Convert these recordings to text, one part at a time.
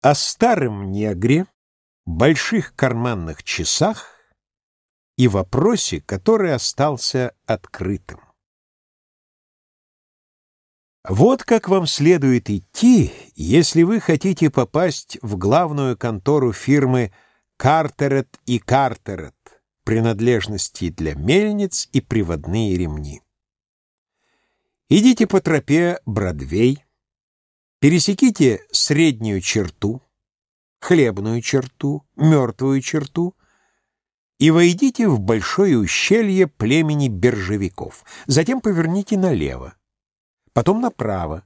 О старом негре, больших карманных часах и вопросе, который остался открытым. Вот как вам следует идти, если вы хотите попасть в главную контору фирмы «Картерет и Картерет» принадлежности для мельниц и приводные ремни. Идите по тропе Бродвей, Пересеките среднюю черту, хлебную черту, мертвую черту и войдите в большое ущелье племени биржевиков. Затем поверните налево, потом направо.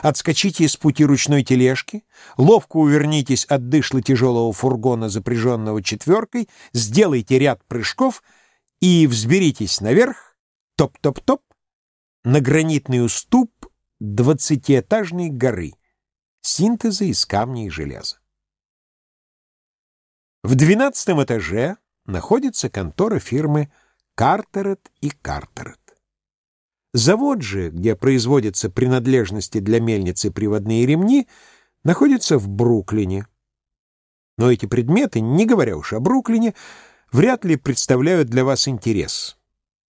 Отскочите с пути ручной тележки, ловко увернитесь от дышла тяжелого фургона, запряженного четверкой, сделайте ряд прыжков и взберитесь наверх, топ-топ-топ, на гранитный уступ двадцатиэтажной горы, синтеза из камня и железа. В двенадцатом этаже находится контора фирмы Картерет и Картерет. Завод же, где производятся принадлежности для мельницы приводные ремни, находится в Бруклине. Но эти предметы, не говоря уж о Бруклине, вряд ли представляют для вас интерес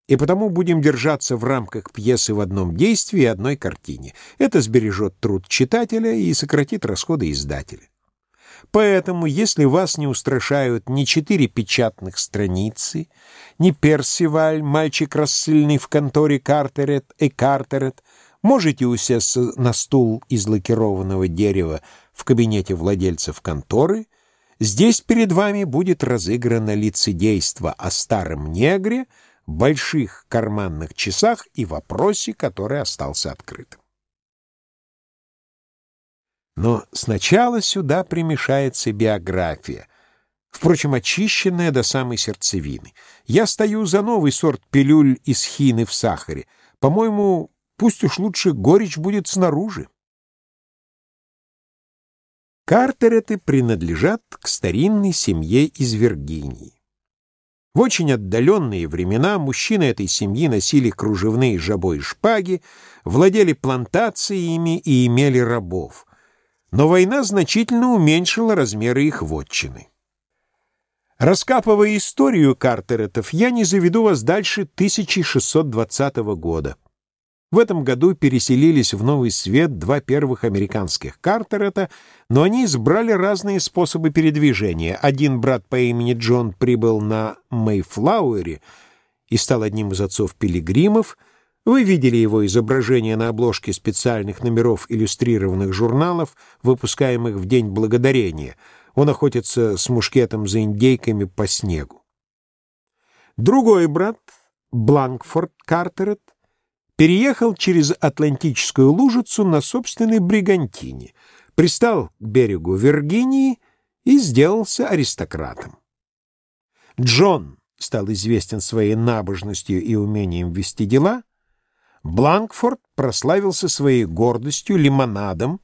и потому будем держаться в рамках пьесы в одном действии и одной картине. Это сбережет труд читателя и сократит расходы издателя. Поэтому, если вас не устрашают ни четыре печатных страницы, ни Персиваль, мальчик рассыльный в конторе Картерет и Картерет, можете усесться на стул из лакированного дерева в кабинете владельцев конторы. Здесь перед вами будет разыграно лицедейство о старом негре — больших карманных часах и вопросе, который остался открытым. Но сначала сюда примешается биография, впрочем, очищенная до самой сердцевины. Я стою за новый сорт пилюль из хины в сахаре. По-моему, пусть уж лучше горечь будет снаружи. Картереты принадлежат к старинной семье из Виргинии. В очень отдаленные времена мужчины этой семьи носили кружевные жабо и шпаги, владели плантациями и имели рабов. Но война значительно уменьшила размеры их вотчины. Раскапывая историю Картеретов, я не заведу вас дальше 1620 года. В этом году переселились в Новый Свет два первых американских Картерета, но они избрали разные способы передвижения. Один брат по имени Джон прибыл на Мейфлауэре и стал одним из отцов пилигримов. Вы видели его изображение на обложке специальных номеров иллюстрированных журналов, выпускаемых в День Благодарения. Он охотится с мушкетом за индейками по снегу. Другой брат, Бланкфорд Картерет, переехал через Атлантическую лужицу на собственной бригантине, пристал к берегу Виргинии и сделался аристократом. Джон стал известен своей набожностью и умением вести дела, Бланкфорд прославился своей гордостью, лимонадом,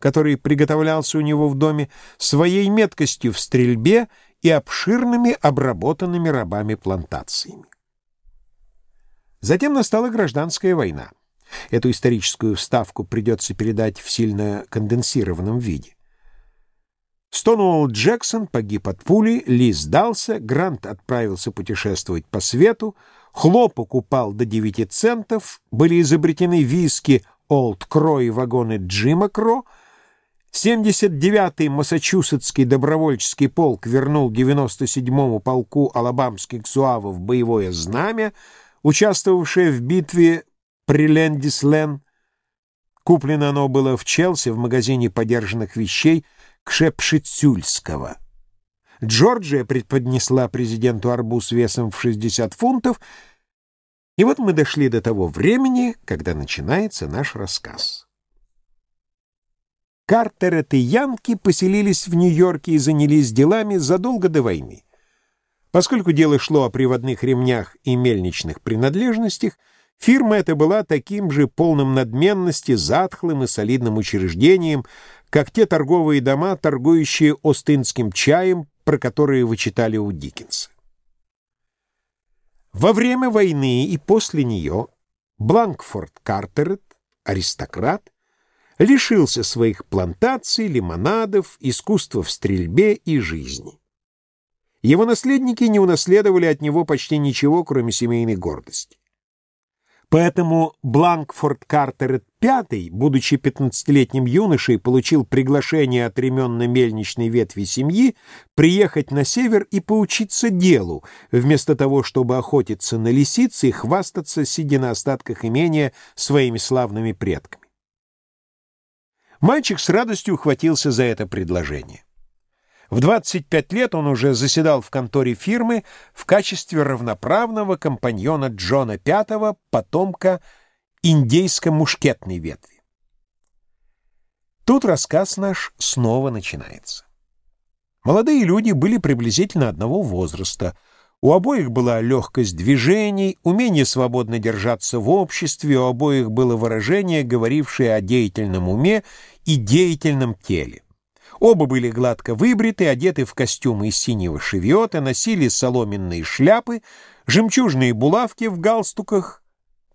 который приготовлялся у него в доме, своей меткостью в стрельбе и обширными обработанными рабами плантациями. Затем настала гражданская война. Эту историческую вставку придется передать в сильно конденсированном виде. Стоунуолл Джексон погиб от пули, Ли сдался, Грант отправился путешествовать по свету, хлопок упал до 9 центов, были изобретены виски Олд Кро и вагоны Джима Кро, 79-й Массачусетский добровольческий полк вернул 97-му полку алабамских зуавов боевое знамя, участвовавшее в битве при Лендислен. Куплено оно было в Челси в магазине подержанных вещей Кшепшицюльского. Джорджия предподнесла президенту арбуз весом в 60 фунтов, и вот мы дошли до того времени, когда начинается наш рассказ. Картерет и Янки поселились в Нью-Йорке и занялись делами задолго до войны. Поскольку дело шло о приводных ремнях и мельничных принадлежностях, фирма эта была таким же полным надменности, затхлым и солидным учреждением, как те торговые дома, торгующие остинским чаем, про которые вы читали у Диккенса. Во время войны и после нее Бланкфорд Картерет, аристократ, лишился своих плантаций, лимонадов, искусства в стрельбе и жизни. Его наследники не унаследовали от него почти ничего, кроме семейной гордости. Поэтому Бланкфорд Картер V, будучи 15-летним юношей, получил приглашение от ременно-мельничной ветви семьи приехать на север и поучиться делу, вместо того, чтобы охотиться на лисицы и хвастаться, сидя на остатках имения, своими славными предками. Мальчик с радостью ухватился за это предложение. В 25 лет он уже заседал в конторе фирмы в качестве равноправного компаньона Джона V, потомка индейско-мушкетной ветви. Тут рассказ наш снова начинается. Молодые люди были приблизительно одного возраста. У обоих была легкость движений, умение свободно держаться в обществе, у обоих было выражение, говорившее о деятельном уме и деятельном теле. Оба были гладко выбриты, одеты в костюмы из синего шевиота, носили соломенные шляпы, жемчужные булавки в галстуках,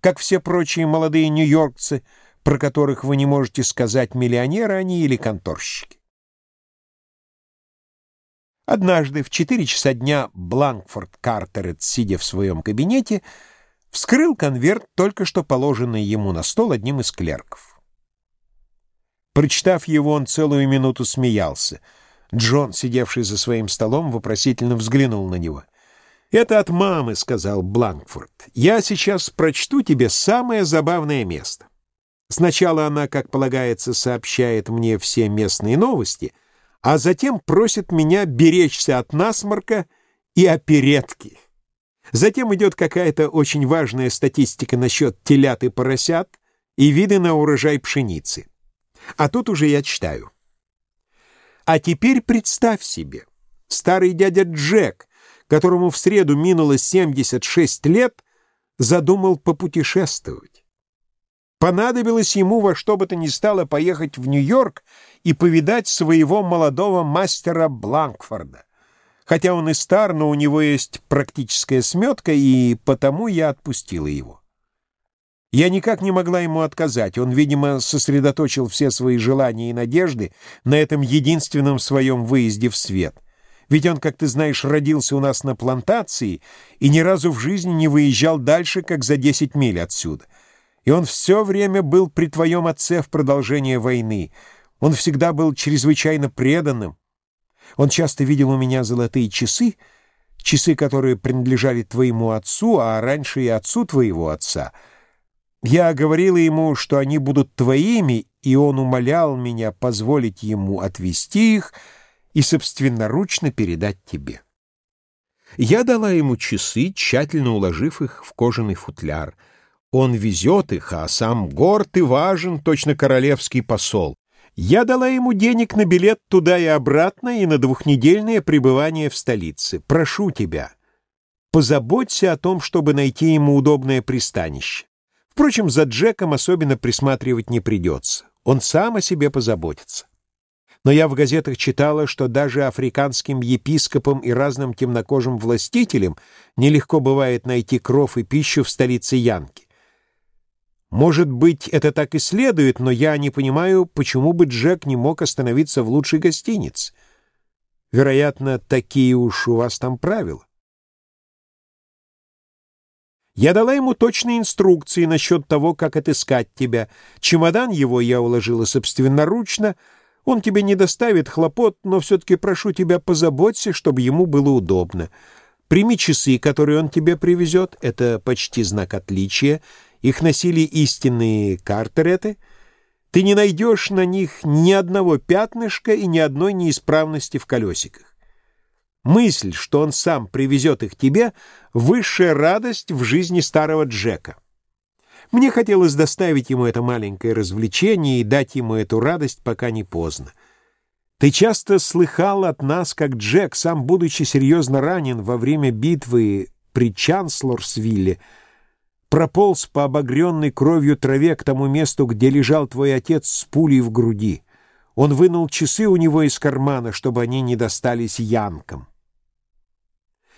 как все прочие молодые нью-йоркцы, про которых вы не можете сказать, миллионеры они или конторщики. Однажды в четыре часа дня Бланкфорд Картерет, сидя в своем кабинете, вскрыл конверт, только что положенный ему на стол одним из клерков. Прочитав его, он целую минуту смеялся. Джон, сидевший за своим столом, вопросительно взглянул на него. «Это от мамы», — сказал Бланкфорд. «Я сейчас прочту тебе самое забавное место. Сначала она, как полагается, сообщает мне все местные новости, а затем просит меня беречься от насморка и оперетки. Затем идет какая-то очень важная статистика насчет телят и поросят и виды на урожай пшеницы. А тут уже я читаю. А теперь представь себе, старый дядя Джек, которому в среду минуло 76 лет, задумал попутешествовать. Понадобилось ему во что бы то ни стало поехать в Нью-Йорк и повидать своего молодого мастера Бланкфорда. Хотя он и стар, но у него есть практическая сметка, и потому я отпустила его. Я никак не могла ему отказать. Он, видимо, сосредоточил все свои желания и надежды на этом единственном своем выезде в свет. Ведь он, как ты знаешь, родился у нас на плантации и ни разу в жизни не выезжал дальше, как за 10 миль отсюда. И он все время был при твоем отце в продолжение войны. Он всегда был чрезвычайно преданным. Он часто видел у меня золотые часы, часы, которые принадлежали твоему отцу, а раньше и отцу твоего отца — я говорила ему, что они будут твоими, и он умолял меня позволить ему отвезти их и собственноручно передать тебе. Я дала ему часы, тщательно уложив их в кожаный футляр. Он везет их, а сам горд и важен, точно королевский посол. Я дала ему денег на билет туда и обратно и на двухнедельное пребывание в столице. Прошу тебя, позаботься о том, чтобы найти ему удобное пристанище. Впрочем, за Джеком особенно присматривать не придется. Он сам о себе позаботится. Но я в газетах читала, что даже африканским епископам и разным темнокожим властителям нелегко бывает найти кров и пищу в столице Янки. Может быть, это так и следует, но я не понимаю, почему бы Джек не мог остановиться в лучшей гостинице. Вероятно, такие уж у вас там правила. Я дала ему точные инструкции насчет того, как отыскать тебя. Чемодан его я уложила собственноручно. Он тебе не доставит хлопот, но все-таки прошу тебя, позаботься, чтобы ему было удобно. Прими часы, которые он тебе привезет. Это почти знак отличия. Их носили истинные картереты. Ты не найдешь на них ни одного пятнышка и ни одной неисправности в колесиках. Мысль, что он сам привезет их тебе, — высшая радость в жизни старого Джека. Мне хотелось доставить ему это маленькое развлечение и дать ему эту радость, пока не поздно. Ты часто слыхал от нас, как Джек, сам будучи серьезно ранен во время битвы при Чанслорсвилле, прополз по обогренной кровью траве к тому месту, где лежал твой отец с пулей в груди. Он вынул часы у него из кармана, чтобы они не достались янкам.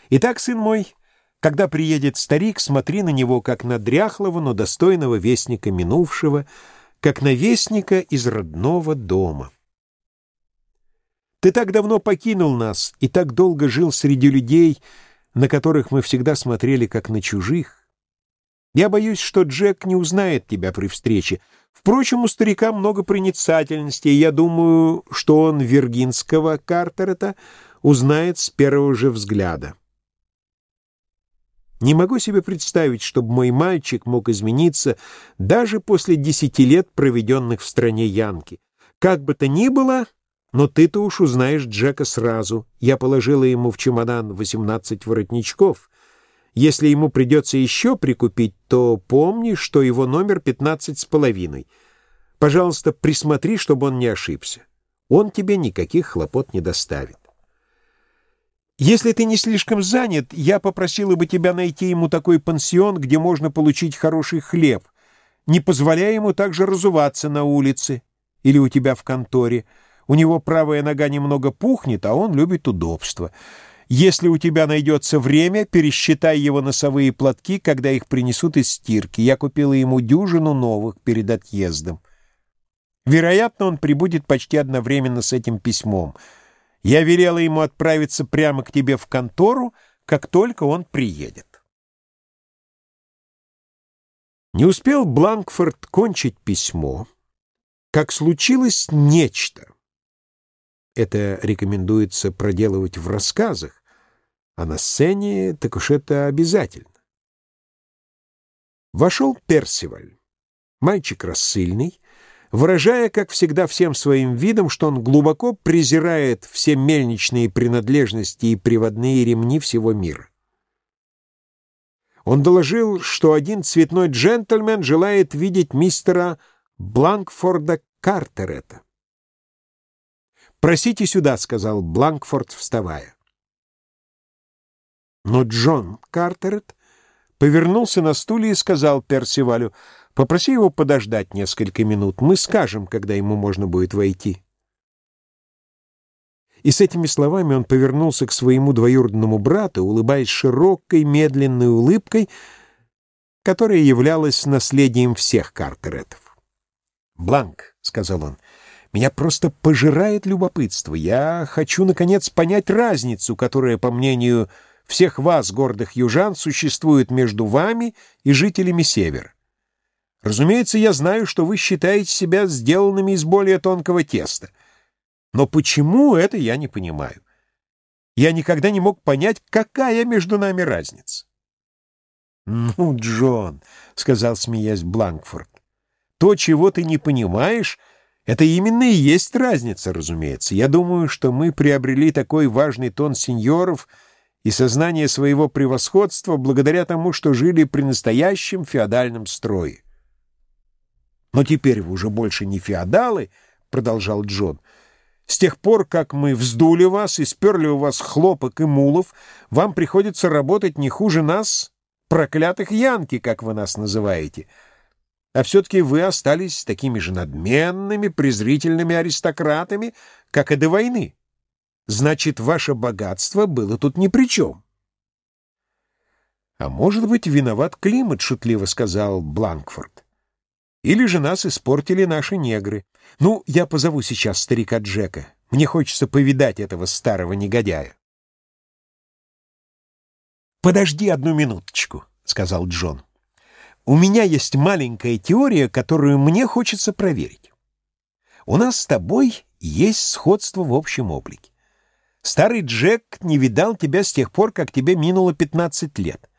Итак, сын мой, когда приедет старик, смотри на него, как на дряхлого, но достойного вестника минувшего, как навестника из родного дома. Ты так давно покинул нас и так долго жил среди людей, на которых мы всегда смотрели как на чужих. Я боюсь, что Джек не узнает тебя при встрече. Впрочем, у старика много проницательности, и я думаю, что он виргинского Картерета узнает с первого же взгляда. Не могу себе представить, чтобы мой мальчик мог измениться даже после десяти лет, проведенных в стране Янки. Как бы то ни было, но ты-то уж узнаешь Джека сразу. Я положила ему в чемодан восемнадцать воротничков. Если ему придется еще прикупить, то помни, что его номер пятнадцать с половиной. Пожалуйста, присмотри, чтобы он не ошибся. Он тебе никаких хлопот не доставит. Если ты не слишком занят, я попросила бы тебя найти ему такой пансион, где можно получить хороший хлеб, не позволяя ему также разуваться на улице или у тебя в конторе. У него правая нога немного пухнет, а он любит удобство. Если у тебя найдется время, пересчитай его носовые платки, когда их принесут из стирки. Я купила ему дюжину новых перед отъездом. Вероятно, он прибудет почти одновременно с этим письмом — я велела ему отправиться прямо к тебе в контору, как только он приедет. Не успел Бланкфорд кончить письмо, как случилось нечто. Это рекомендуется проделывать в рассказах, а на сцене так уж это обязательно. Вошел Персиваль, мальчик рассыльный, выражая, как всегда, всем своим видом, что он глубоко презирает все мельничные принадлежности и приводные ремни всего мира. Он доложил, что один цветной джентльмен желает видеть мистера Бланкфорда Картерета. «Просите сюда», — сказал Бланкфорд, вставая. Но Джон Картерет повернулся на стуле и сказал Персивалю — Попроси его подождать несколько минут. Мы скажем, когда ему можно будет войти. И с этими словами он повернулся к своему двоюродному брату, улыбаясь широкой, медленной улыбкой, которая являлась наследием всех Картеретов. «Бланк», — сказал он, — «меня просто пожирает любопытство. Я хочу, наконец, понять разницу, которая, по мнению всех вас, гордых южан, существует между вами и жителями Севера. Разумеется, я знаю, что вы считаете себя сделанными из более тонкого теста. Но почему это я не понимаю? Я никогда не мог понять, какая между нами разница. «Ну, Джон», — сказал, смеясь Бланкфорд, — «то, чего ты не понимаешь, это именно и есть разница, разумеется. Я думаю, что мы приобрели такой важный тон сеньоров и сознание своего превосходства благодаря тому, что жили при настоящем феодальном строе. «Но теперь вы уже больше не феодалы», — продолжал Джон. «С тех пор, как мы вздули вас и сперли у вас хлопок и мулов, вам приходится работать не хуже нас, проклятых янки, как вы нас называете. А все-таки вы остались такими же надменными, презрительными аристократами, как и до войны. Значит, ваше богатство было тут ни при чем». «А может быть, виноват климат», — шутливо сказал Бланкфорд. Или же нас испортили наши негры. Ну, я позову сейчас старика Джека. Мне хочется повидать этого старого негодяя. «Подожди одну минуточку», — сказал Джон. «У меня есть маленькая теория, которую мне хочется проверить. У нас с тобой есть сходство в общем облике. Старый Джек не видал тебя с тех пор, как тебе минуло 15 лет.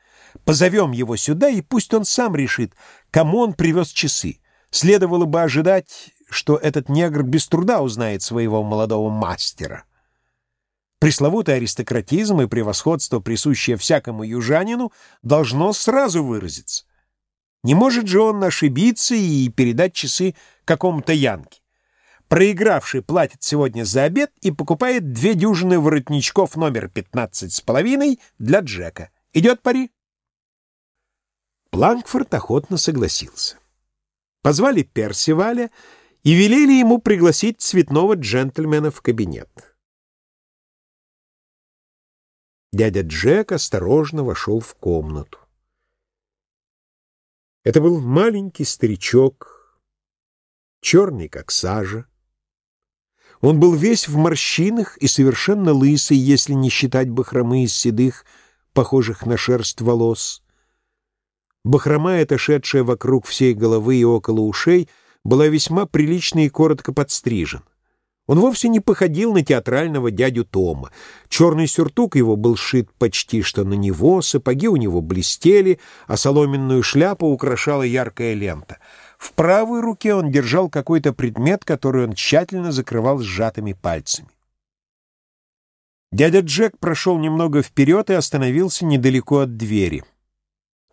Позовем его сюда, и пусть он сам решит, кому он привез часы. Следовало бы ожидать, что этот негр без труда узнает своего молодого мастера. Пресловутый аристократизм и превосходство, присущее всякому южанину, должно сразу выразиться. Не может же он ошибиться и передать часы какому-то янке. Проигравший платит сегодня за обед и покупает две дюжины воротничков номер 15 с половиной для Джека. Идет пари? Планкфорд охотно согласился. Позвали Персиваля и велели ему пригласить цветного джентльмена в кабинет. Дядя Джек осторожно вошел в комнату. Это был маленький старичок черный, как сажа. Он был весь в морщинах и совершенно лысый, если не считать бахромы из седых, похожих на шерсть волос. Бахрома эта, шедшая вокруг всей головы и около ушей, была весьма прилично и коротко подстрижен. Он вовсе не походил на театрального дядю Тома. Черный сюртук его был сшит почти что на него, сапоги у него блестели, а соломенную шляпу украшала яркая лента. В правой руке он держал какой-то предмет, который он тщательно закрывал сжатыми пальцами. Дядя Джек прошел немного вперед и остановился недалеко от двери.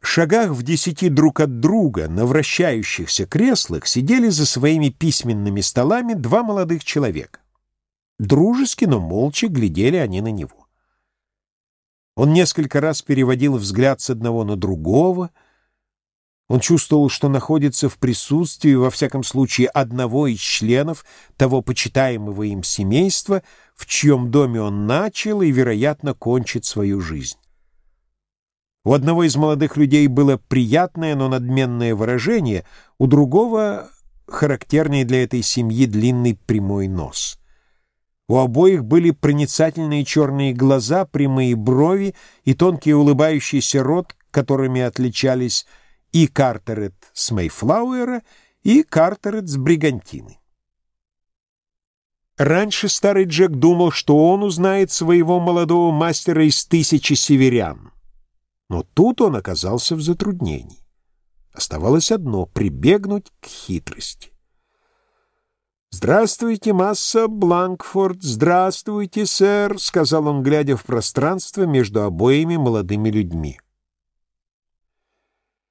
Шагах в десяти друг от друга на вращающихся креслах сидели за своими письменными столами два молодых человека. Дружески, но молча глядели они на него. Он несколько раз переводил взгляд с одного на другого. Он чувствовал, что находится в присутствии, во всяком случае, одного из членов того почитаемого им семейства, в чьем доме он начал и, вероятно, кончит свою жизнь. У одного из молодых людей было приятное, но надменное выражение, у другого — характерный для этой семьи длинный прямой нос. У обоих были проницательные черные глаза, прямые брови и тонкий улыбающийся рот, которыми отличались и Картерет с Мейфлауэра, и Картерет с Бригантины. Раньше старый Джек думал, что он узнает своего молодого мастера из тысячи северян. Но тут он оказался в затруднении. Оставалось одно — прибегнуть к хитрости. «Здравствуйте, масса Бланкфорд! Здравствуйте, сэр!» — сказал он, глядя в пространство между обоими молодыми людьми.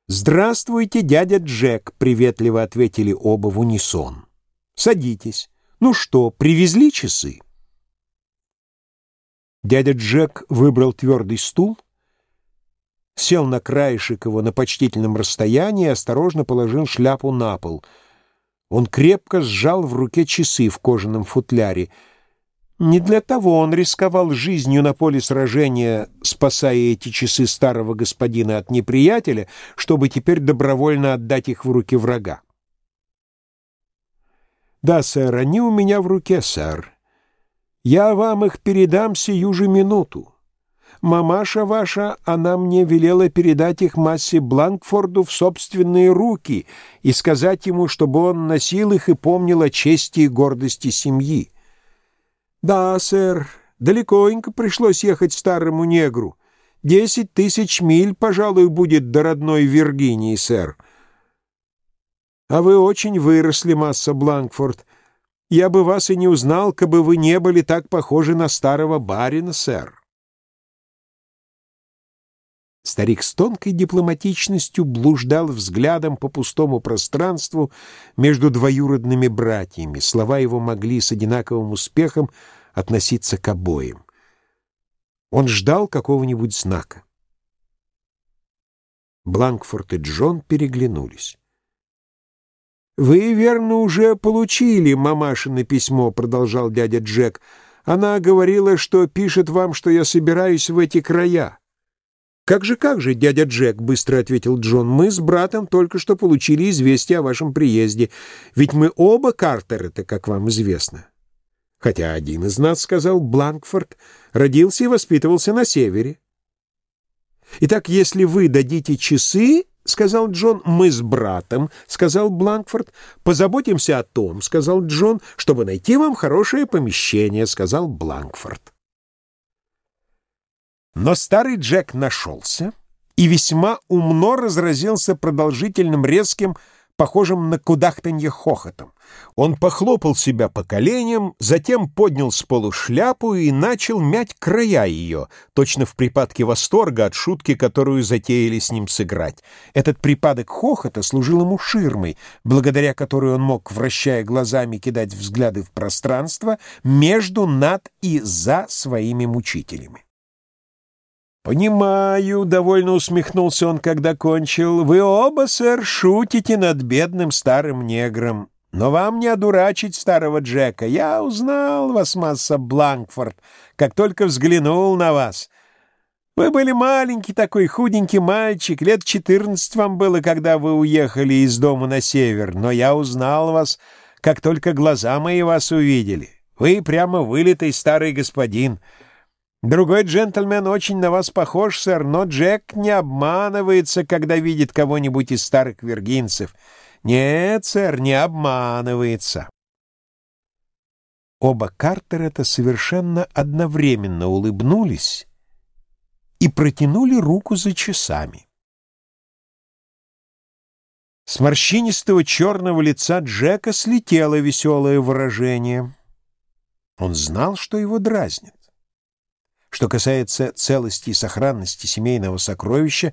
«Здравствуйте, дядя Джек!» — приветливо ответили оба в унисон. «Садитесь. Ну что, привезли часы?» Дядя Джек выбрал твердый стул, сел на краешек его на почтительном расстоянии и осторожно положил шляпу на пол. Он крепко сжал в руке часы в кожаном футляре. Не для того он рисковал жизнью на поле сражения, спасая эти часы старого господина от неприятеля, чтобы теперь добровольно отдать их в руки врага. «Да, сэр, они у меня в руке, сэр. Я вам их передам сию же минуту. Мамаша ваша, она мне велела передать их массе Бланкфорду в собственные руки и сказать ему, чтобы он носил их и помнил о чести и гордости семьи. Да, сэр, далекоенько пришлось ехать старому негру. Десять тысяч миль, пожалуй, будет до родной Виргинии, сэр. А вы очень выросли, масса Бланкфорд. Я бы вас и не узнал, кабы вы не были так похожи на старого барина, сэр. Старик с тонкой дипломатичностью блуждал взглядом по пустому пространству между двоюродными братьями. Слова его могли с одинаковым успехом относиться к обоим. Он ждал какого-нибудь знака. Бланкфорд и Джон переглянулись. «Вы, верно, уже получили мамашино письмо», — продолжал дядя Джек. «Она говорила, что пишет вам, что я собираюсь в эти края». «Как же, как же, дядя Джек», — быстро ответил Джон, — «мы с братом только что получили известие о вашем приезде, ведь мы оба Картеры-то, как вам известно». Хотя один из нас, — сказал Бланкфорд, — родился и воспитывался на севере. «Итак, если вы дадите часы, — сказал Джон, — мы с братом, — сказал Бланкфорд, — позаботимся о том, — сказал Джон, — чтобы найти вам хорошее помещение, — сказал Бланкфорд. Но старый Джек нашелся и весьма умно разразился продолжительным резким, похожим на кудахтанье хохотом. Он похлопал себя по коленям, затем поднял с полу шляпу и начал мять края ее, точно в припадке восторга от шутки, которую затеяли с ним сыграть. Этот припадок хохота служил ему ширмой, благодаря которой он мог, вращая глазами, кидать взгляды в пространство между, над и за своими мучителями. «Понимаю», — довольно усмехнулся он, когда кончил, — «вы оба, сэр, шутите над бедным старым негром. Но вам не одурачить старого Джека. Я узнал вас, масса Бланкфорд, как только взглянул на вас. Вы были маленький такой худенький мальчик, лет четырнадцать вам было, когда вы уехали из дома на север, но я узнал вас, как только глаза мои вас увидели. Вы прямо вылитый старый господин. Другой джентльмен очень на вас похож, сэр, но Джек не обманывается, когда видит кого-нибудь из старых виргинцев. Нет, сэр, не обманывается. Оба Картера-то совершенно одновременно улыбнулись и протянули руку за часами. С морщинистого черного лица Джека слетело веселое выражение. Он знал, что его дразнит. Что касается целости и сохранности семейного сокровища,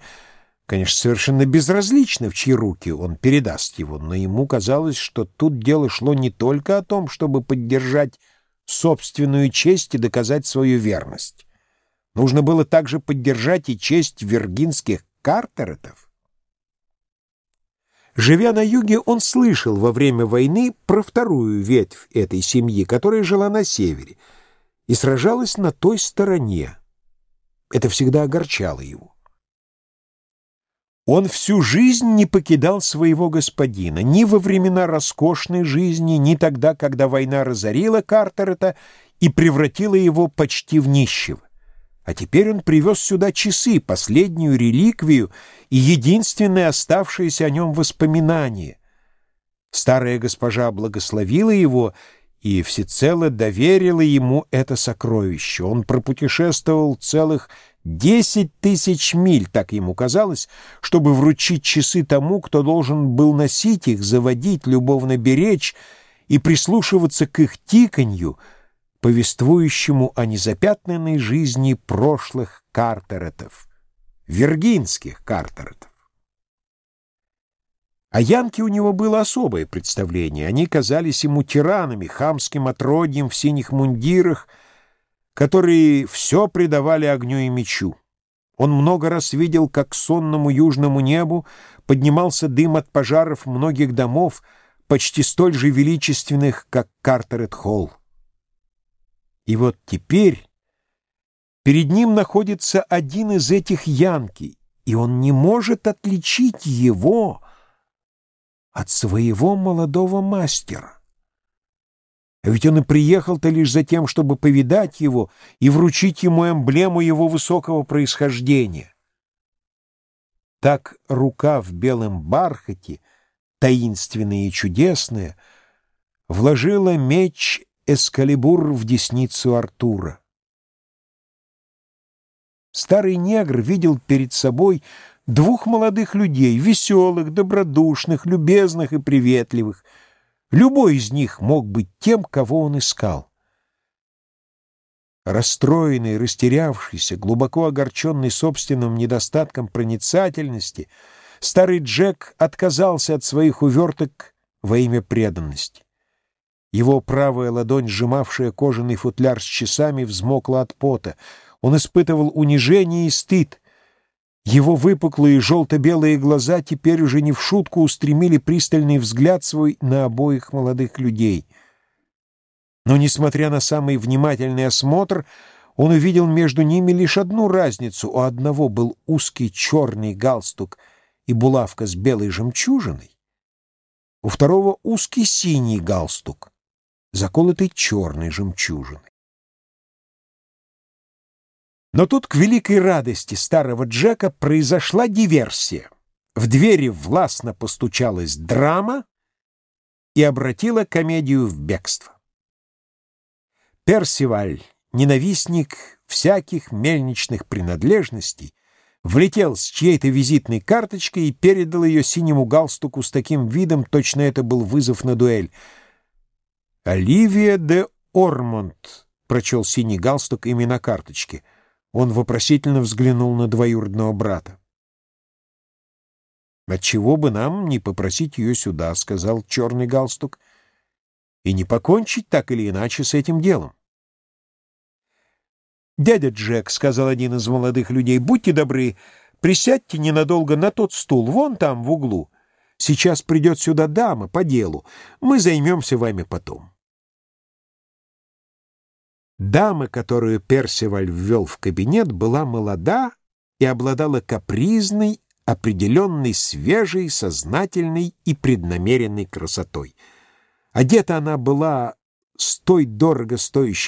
конечно, совершенно безразлично, в чьи руки он передаст его, но ему казалось, что тут дело шло не только о том, чтобы поддержать собственную честь и доказать свою верность. Нужно было также поддержать и честь виргинских картеретов. Живя на юге, он слышал во время войны про вторую ветвь этой семьи, которая жила на севере и сражалась на той стороне. Это всегда огорчало его. Он всю жизнь не покидал своего господина, ни во времена роскошной жизни, ни тогда, когда война разорила Картерета и превратила его почти в нищего. А теперь он привез сюда часы, последнюю реликвию и единственное оставшееся о нем воспоминание. Старая госпожа благословила его и всецело доверила ему это сокровище. Он пропутешествовал целых десять тысяч миль, так ему казалось, чтобы вручить часы тому, кто должен был носить их, заводить, любовно беречь и прислушиваться к их тиканью — повествующему о незапятнанной жизни прошлых Картеретов, виргинских Картеретов. О Янке у него было особое представление. Они казались ему тиранами, хамским отродьем в синих мундирах, которые все придавали огню и мечу. Он много раз видел, как сонному южному небу поднимался дым от пожаров многих домов, почти столь же величественных, как Картерет-Холл. И вот теперь перед ним находится один из этих янки, и он не может отличить его от своего молодого мастера. А ведь он и приехал-то лишь за тем, чтобы повидать его и вручить ему эмблему его высокого происхождения. Так рука в белом бархате, таинственная и чудесная, вложила меч Эскалибур в десницу Артура. Старый негр видел перед собой двух молодых людей, веселых, добродушных, любезных и приветливых. Любой из них мог быть тем, кого он искал. Расстроенный, растерявшийся, глубоко огорченный собственным недостатком проницательности, старый Джек отказался от своих уверток во имя преданности. Его правая ладонь, сжимавшая кожаный футляр с часами, взмокла от пота. Он испытывал унижение и стыд. Его выпуклые желто-белые глаза теперь уже не в шутку устремили пристальный взгляд свой на обоих молодых людей. Но, несмотря на самый внимательный осмотр, он увидел между ними лишь одну разницу. У одного был узкий черный галстук и булавка с белой жемчужиной, у второго узкий синий галстук заколотой черной жемчужиной. Но тут, к великой радости старого Джека, произошла диверсия. В двери властно постучалась драма и обратила комедию в бегство. Персиваль, ненавистник всяких мельничных принадлежностей, влетел с чьей-то визитной карточкой и передал ее синему галстуку с таким видом, точно это был вызов на дуэль — «Оливия де Ормонд», — прочел синий галстук имя на карточке. Он вопросительно взглянул на двоюродного брата. «Отчего бы нам не попросить ее сюда», — сказал черный галстук, «и не покончить так или иначе с этим делом». «Дядя Джек», — сказал один из молодых людей, — «будьте добры, присядьте ненадолго на тот стул, вон там, в углу. Сейчас придет сюда дама по делу, мы займемся вами потом». Дама, которую Персиваль ввел в кабинет, была молода и обладала капризной, определенной, свежей, сознательной и преднамеренной красотой. Одета она была с той дорого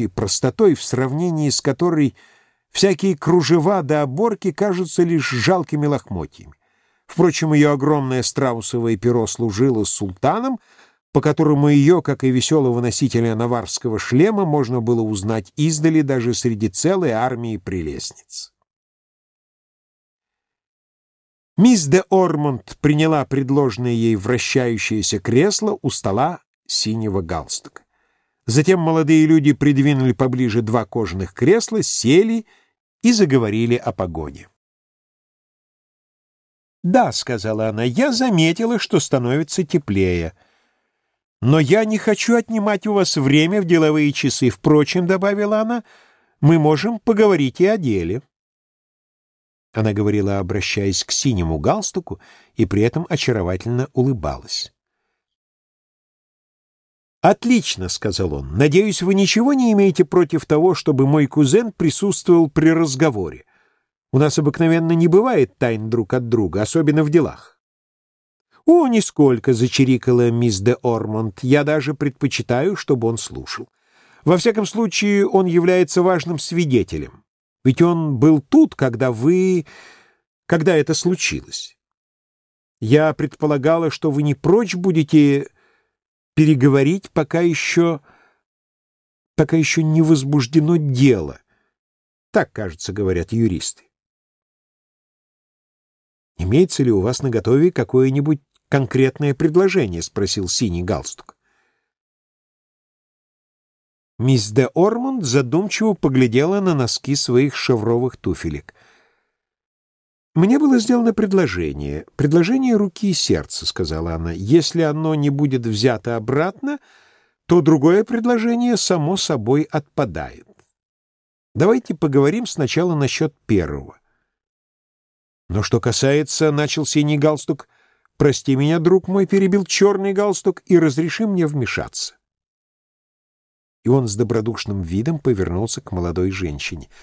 простотой, в сравнении с которой всякие кружева до оборки кажутся лишь жалкими лохмотьями. Впрочем, ее огромное страусовое перо служило султаном, по которому ее, как и веселого носителя наварского шлема, можно было узнать издали даже среди целой армии прелестниц. Мисс де Ормонд приняла предложенное ей вращающееся кресло у стола синего галстука. Затем молодые люди придвинули поближе два кожаных кресла, сели и заговорили о погоде. «Да», — сказала она, — «я заметила, что становится теплее. Но я не хочу отнимать у вас время в деловые часы. Впрочем, — добавила она, — мы можем поговорить и о деле». Она говорила, обращаясь к синему галстуку, и при этом очаровательно улыбалась. «Отлично», — сказал он. «Надеюсь, вы ничего не имеете против того, чтобы мой кузен присутствовал при разговоре. У нас обыкновенно не бывает тайн друг от друга, особенно в делах». «О, нисколько», — зачирикала мисс де Ормонд. «Я даже предпочитаю, чтобы он слушал. Во всяком случае, он является важным свидетелем. Ведь он был тут, когда вы... когда это случилось. Я предполагала, что вы не прочь будете переговорить, пока еще... пока еще не возбуждено дело. Так, кажется, говорят юристы. «Имеется ли у вас на готове какое-нибудь конкретное предложение?» — спросил синий галстук. Мисс де Ормонд задумчиво поглядела на носки своих шевровых туфелек. «Мне было сделано предложение. Предложение руки и сердца», — сказала она. «Если оно не будет взято обратно, то другое предложение само собой отпадает. Давайте поговорим сначала насчет первого». «Но что касается...» — начал синий галстук. «Прости меня, друг мой», — перебил черный галстук, — «и разреши мне вмешаться». И он с добродушным видом повернулся к молодой женщине —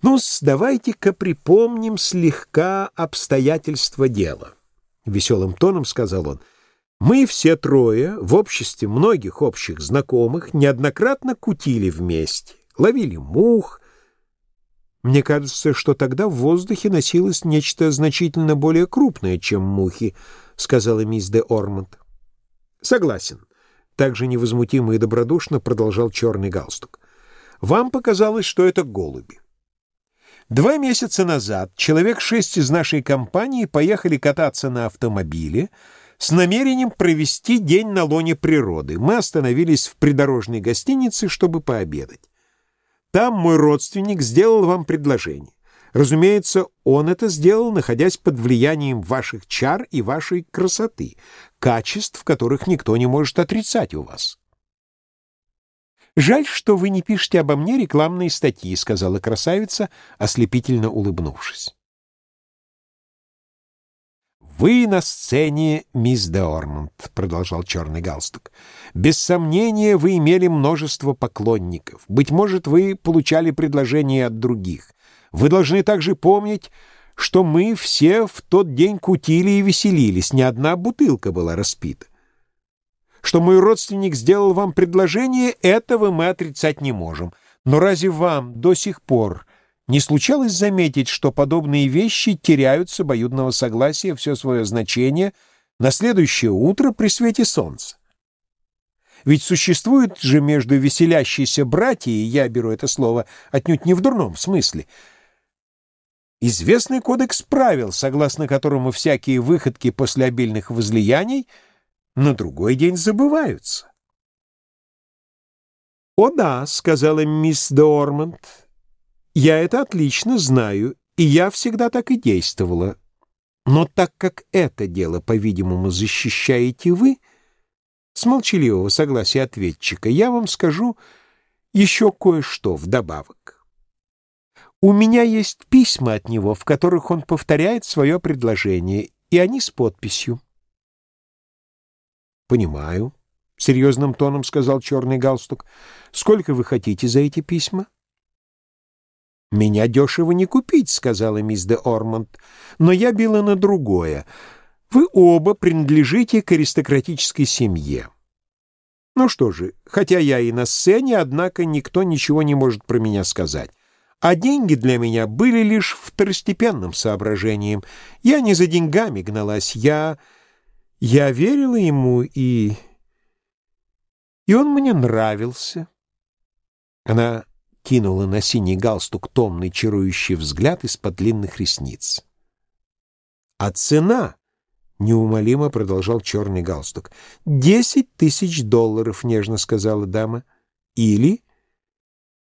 ну, давайте-ка припомним слегка обстоятельства дела. Веселым тоном сказал он. Мы все трое в обществе многих общих знакомых неоднократно кутили вместе, ловили мух. Мне кажется, что тогда в воздухе носилось нечто значительно более крупное, чем мухи, сказала мисс де Ормонд. Согласен. Так же невозмутимо и добродушно продолжал черный галстук. Вам показалось, что это голуби. Два месяца назад человек шесть из нашей компании поехали кататься на автомобиле с намерением провести день на лоне природы. Мы остановились в придорожной гостинице, чтобы пообедать. Там мой родственник сделал вам предложение. Разумеется, он это сделал, находясь под влиянием ваших чар и вашей красоты, качеств, которых никто не может отрицать у вас. «Жаль, что вы не пишете обо мне рекламные статьи», — сказала красавица, ослепительно улыбнувшись. «Вы на сцене, мисс Деормонт», — продолжал черный галстук. «Без сомнения, вы имели множество поклонников. Быть может, вы получали предложения от других. Вы должны также помнить, что мы все в тот день кутили и веселились. Ни одна бутылка была распита что мой родственник сделал вам предложение, этого мы отрицать не можем. Но разве вам до сих пор не случалось заметить, что подобные вещи теряют с обоюдного согласия все свое значение на следующее утро при свете солнца? Ведь существует же между веселящейся братьей, я беру это слово отнюдь не в дурном смысле, известный кодекс правил, согласно которому всякие выходки после обильных возлияний — на другой день забываются. «О да», — сказала мисс Дормонд, — «я это отлично знаю, и я всегда так и действовала. Но так как это дело, по-видимому, защищаете вы, с молчаливого согласия ответчика, я вам скажу еще кое-что вдобавок. У меня есть письма от него, в которых он повторяет свое предложение, и они с подписью. «Понимаю», — серьезным тоном сказал черный галстук. «Сколько вы хотите за эти письма?» «Меня дешево не купить», — сказала мисс де Ормонд, «но я била на другое. Вы оба принадлежите к аристократической семье. Ну что же, хотя я и на сцене, однако никто ничего не может про меня сказать. А деньги для меня были лишь второстепенным соображением. Я не за деньгами гналась, я... Я верила ему, и... И он мне нравился. Она кинула на синий галстук томный чарующий взгляд из-под длинных ресниц. А цена, — неумолимо продолжал черный галстук, — десять тысяч долларов, — нежно сказала дама. Или...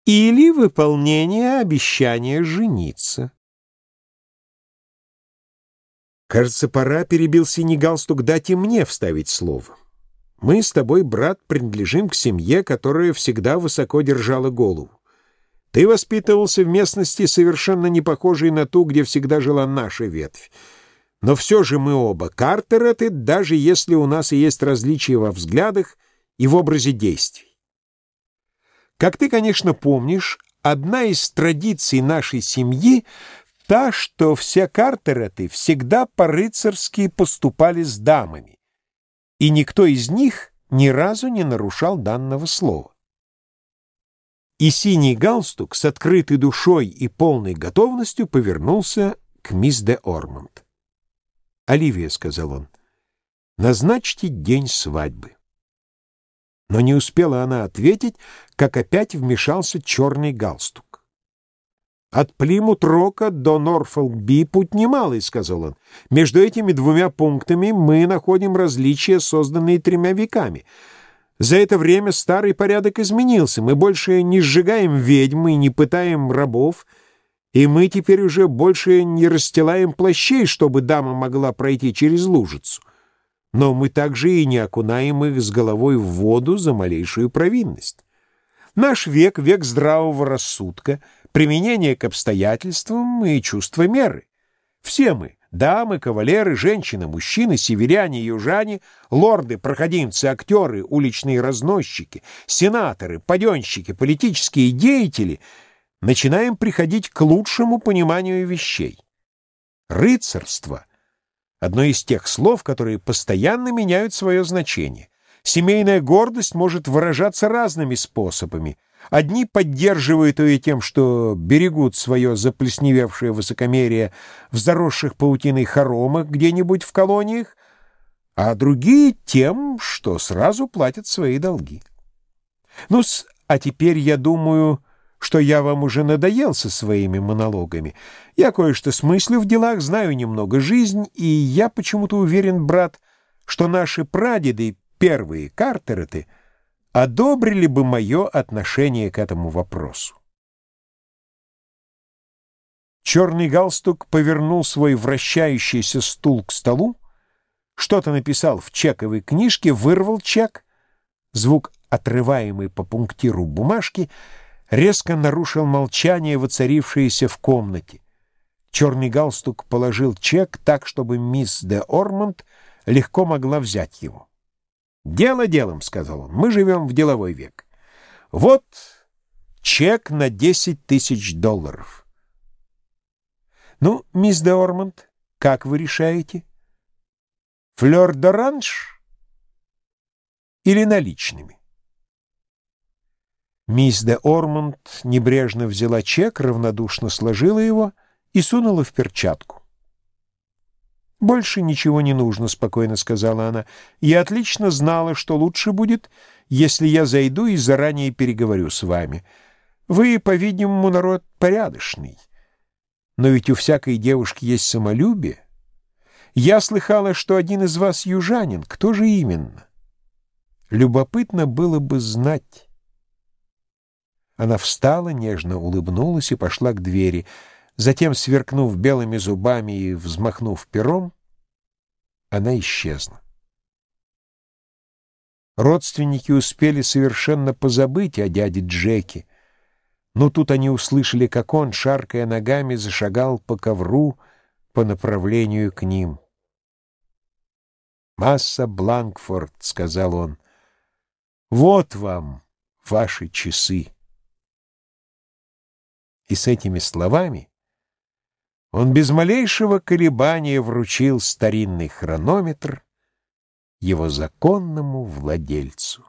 Или выполнение обещания жениться. Кажется, пора, — перебил синий галстук, — дать и мне вставить слово. Мы с тобой, брат, принадлежим к семье, которая всегда высоко держала голову. Ты воспитывался в местности, совершенно не похожей на ту, где всегда жила наша ветвь. Но все же мы оба Картереты, даже если у нас и есть различия во взглядах и в образе действий. Как ты, конечно, помнишь, одна из традиций нашей семьи та, что все Картереты всегда по-рыцарски поступали с дамами, и никто из них ни разу не нарушал данного слова и синий галстук с открытой душой и полной готовностью повернулся к мисс де Ормонд. «Оливия», — сказал он, — «назначьте день свадьбы». Но не успела она ответить, как опять вмешался черный галстук. «От Плимут-Рока до Норфолк-Би путь немалый», — сказал он. «Между этими двумя пунктами мы находим различия, созданные тремя веками». За это время старый порядок изменился. Мы больше не сжигаем ведьмы и не пытаем рабов, и мы теперь уже больше не расстилаем плащей, чтобы дама могла пройти через лужицу. Но мы также и не окунаем их с головой в воду за малейшую провинность. Наш век — век здравого рассудка, применения к обстоятельствам и чувства меры. Все мы — Дамы, кавалеры, женщины, мужчины, северяне, южане, лорды, проходимцы, актеры, уличные разносчики, сенаторы, паденщики, политические деятели начинаем приходить к лучшему пониманию вещей. Рыцарство — одно из тех слов, которые постоянно меняют свое значение. Семейная гордость может выражаться разными способами — Одни поддерживают ее тем, что берегут свое заплесневевшее высокомерие в заросших паутиной хоромах где-нибудь в колониях, а другие тем, что сразу платят свои долги. ну а теперь я думаю, что я вам уже надоел со своими монологами. Я кое-что смыслю в делах, знаю немного жизнь, и я почему-то уверен, брат, что наши прадеды, первые Картереты — одобрили бы мое отношение к этому вопросу. Черный галстук повернул свой вращающийся стул к столу, что-то написал в чековой книжке, вырвал чек. Звук, отрываемый по пунктиру бумажки, резко нарушил молчание, воцарившееся в комнате. Черный галстук положил чек так, чтобы мисс де Ормонд легко могла взять его. «Дело делом», — сказал он, — «мы живем в деловой век. Вот чек на десять тысяч долларов». «Ну, мисс де Ормонд, как вы решаете? Флёр-д'оранж или наличными?» Мисс де Ормонд небрежно взяла чек, равнодушно сложила его и сунула в перчатку. «Больше ничего не нужно», — спокойно сказала она. «Я отлично знала, что лучше будет, если я зайду и заранее переговорю с вами. Вы, по-видимому, народ порядочный. Но ведь у всякой девушки есть самолюбие. Я слыхала, что один из вас южанин. Кто же именно? Любопытно было бы знать». Она встала, нежно улыбнулась и пошла к двери — Затем, сверкнув белыми зубами и взмахнув пером, она исчезла. Родственники успели совершенно позабыть о дяде Джеки, но тут они услышали, как он, шаркая ногами, зашагал по ковру по направлению к ним. «Масса Бланкфорд», — сказал он, — «вот вам ваши часы». И с этими словами он без малейшего колебания вручил старинный хронометр его законному владельцу.